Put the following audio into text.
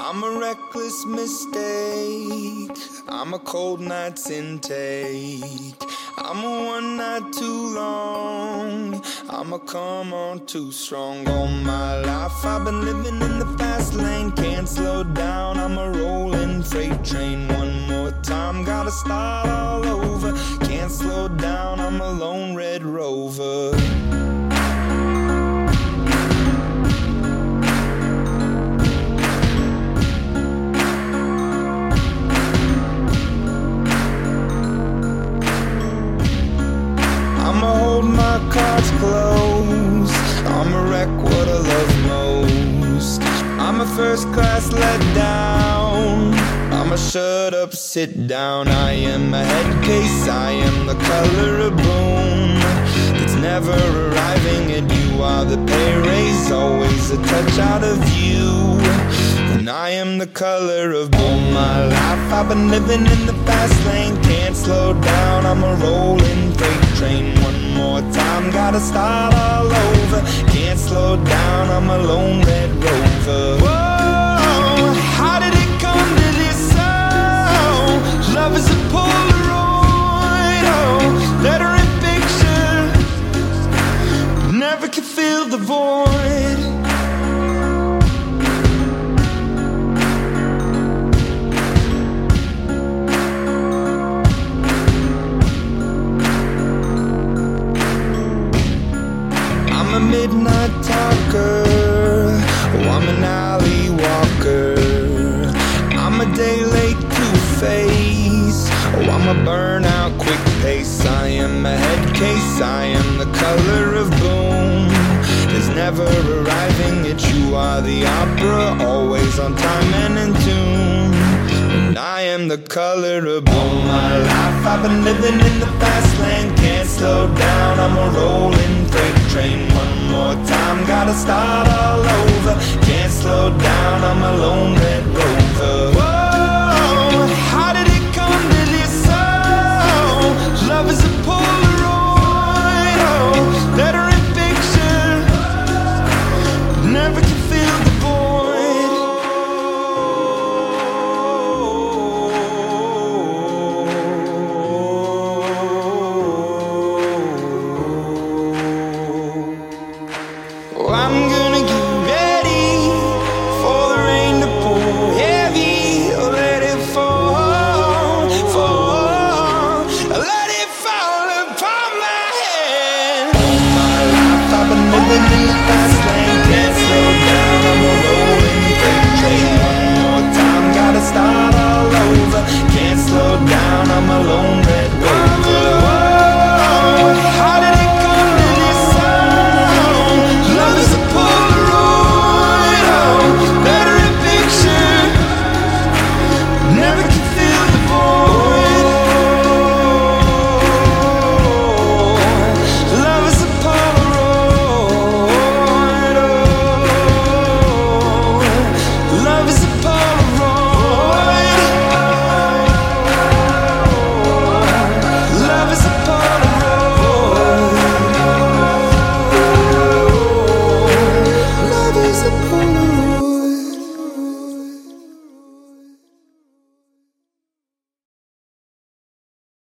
I'm a reckless mistake. I'm a cold night's intake. I'm a one night too long. I'm a come on too strong. All my life I've been living in the fast lane. Can't slow down. I'm a rolling freight train. One more time, gotta start all over. Can't slow down. I'm a lone red rover. Hold my cards close. I'ma wreck what I love most. I'm a first class let down. I'ma shut up, sit down. I am a head case. I am the color of boom. It's never arriving, and you are the pay raise. Always a touch out of you. And I am the color of all my life. I've been living in the fast lane, can't slow down. I'm a rolling freight train. One more time, gotta start all over. Can't slow down, I'm a lone red rover. Whoa, how did it come to this? Oh, love is a Polaroid. Oh, letter in picture, never can fill the void. I'm a midnight talker. I'm an alley walker. I'm a day late two face. Oh, I'm a burnout quick pace. I am a head case. I am the color of boom. There's never arriving, yet you are the opera. Always on time and in tune. And I am the color of all my life. I've been living in the fast lane, can't slow down. I'm a rolling train one more time. Gotta start all over. Can't slow down, I'm a lone red rover.